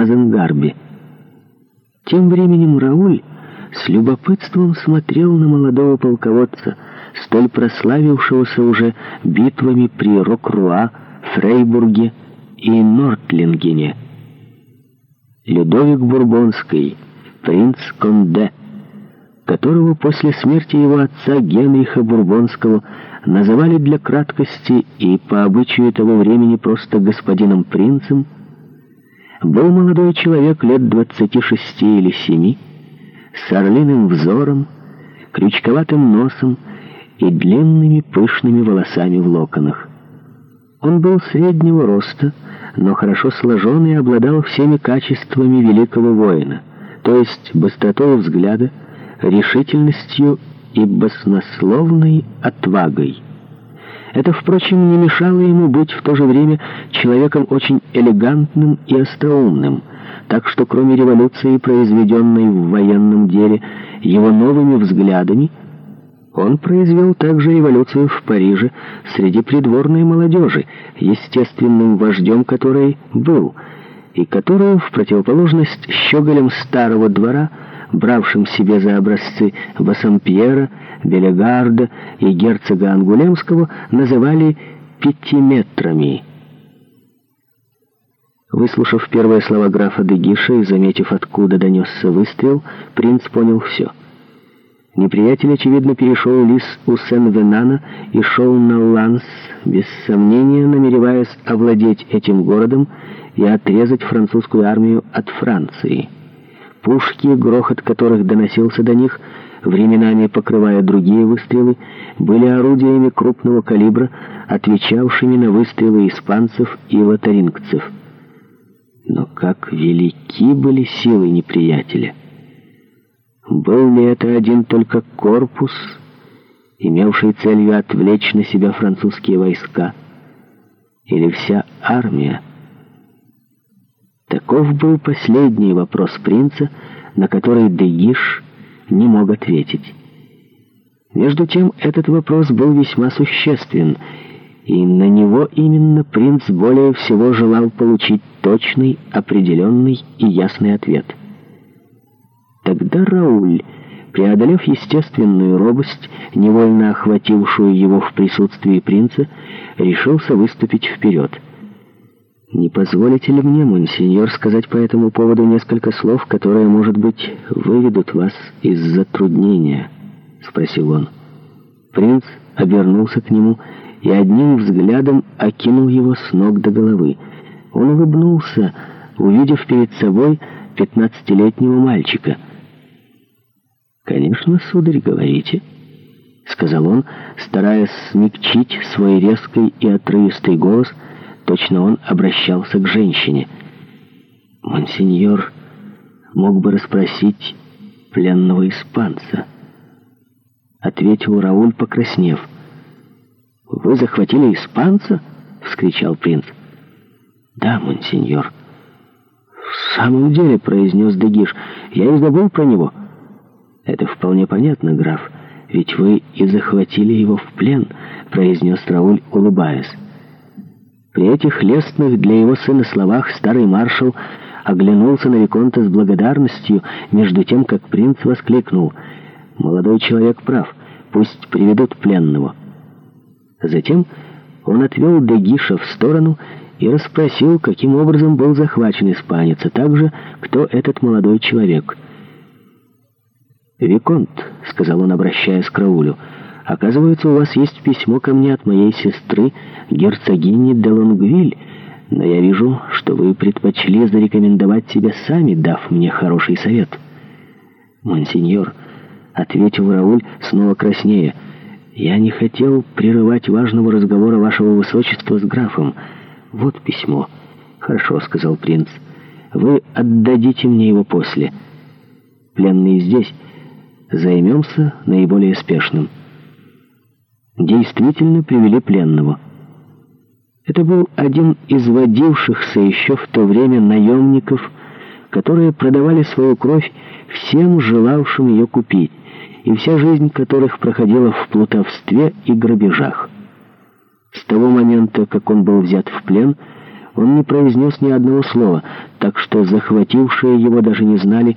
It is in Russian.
Мазендарби. Тем временем Рауль с любопытством смотрел на молодого полководца, столь прославившегося уже битвами при Рокруа, Фрейбурге и Нортлингене. Людовик Бурбонский, принц Конде, которого после смерти его отца Генриха Бурбонского называли для краткости и по обычаю того времени просто господином принцем, был молодой человек лет двадцати шести или семи, с орлиным взором, крючковатым носом и длинными пышными волосами в локонах. Он был среднего роста, но хорошо сложен и обладал всеми качествами великого воина, то есть быстротой взгляда, решительностью и баснословной отвагой. Это, впрочем, не мешало ему быть в то же время человеком очень элегантным и остроумным, так что кроме революции, произведенной в военном деле его новыми взглядами, он произвел также революцию в Париже среди придворной молодежи, естественным вождем которой был, и которую, в противоположность щеголям старого двора, бравшим себе за образцы Бассампьера, Белегарда и герцога Ангулемского, называли «пятиметрами». Выслушав первые слова графа Дегиша и заметив, откуда донесся выстрел, принц понял все. Неприятель, очевидно, перешел лис у Сен-Венана и шел на Ланс, без сомнения намереваясь овладеть этим городом и отрезать французскую армию от Франции. Пушки, грохот которых доносился до них, временами покрывая другие выстрелы, были орудиями крупного калибра, отвечавшими на выстрелы испанцев и лотарингцев. Но как велики были силы неприятеля! Был ли это один только корпус, имевший целью отвлечь на себя французские войска, или вся армия, Таков был последний вопрос принца, на который Дегиш не мог ответить. Между тем, этот вопрос был весьма существен, и на него именно принц более всего желал получить точный, определенный и ясный ответ. Тогда Рауль, преодолев естественную робость, невольно охватившую его в присутствии принца, решился выступить вперед — не позволите ли мне, монсеньор, сказать по этому поводу несколько слов, которые, может быть, выведут вас из затруднения?» — спросил он. Принц обернулся к нему и одним взглядом окинул его с ног до головы. Он улыбнулся, увидев перед собой пятнадцатилетнего мальчика. «Конечно, сударь, говорите», — сказал он, стараясь смягчить свой резкий и отрывистый голос — Точно он обращался к женщине. Монсеньор мог бы расспросить пленного испанца. Ответил Рауль, покраснев. «Вы захватили испанца?» — вскричал принц. «Да, монсеньор». «В самом деле», — произнес Дегиш, — «я и забыл про него». «Это вполне понятно, граф, ведь вы и захватили его в плен», — произнес Рауль, улыбаясь. На этих лестных для его сына словах старый маршал оглянулся на Виконта с благодарностью, между тем, как принц воскликнул «Молодой человек прав, пусть приведут пленного». Затем он отвел Дегиша в сторону и расспросил, каким образом был захвачен испанец, а также, кто этот молодой человек. «Виконт», — сказал он, обращаясь к Раулю, — Оказывается, у вас есть письмо ко мне от моей сестры, герцогини де Лонгвиль, но я вижу, что вы предпочли зарекомендовать себя сами, дав мне хороший совет». «Монсеньор», — ответил Рауль, снова краснее, — «я не хотел прерывать важного разговора вашего высочества с графом. Вот письмо». «Хорошо», — сказал принц, — «вы отдадите мне его после. Пленные здесь. Займемся наиболее спешным» действительно привели пленного. Это был один из водившихся еще в то время наемников, которые продавали свою кровь всем желавшим ее купить, и вся жизнь которых проходила в плутовстве и грабежах. С того момента, как он был взят в плен, он не произнес ни одного слова, так что захватившие его даже не знали,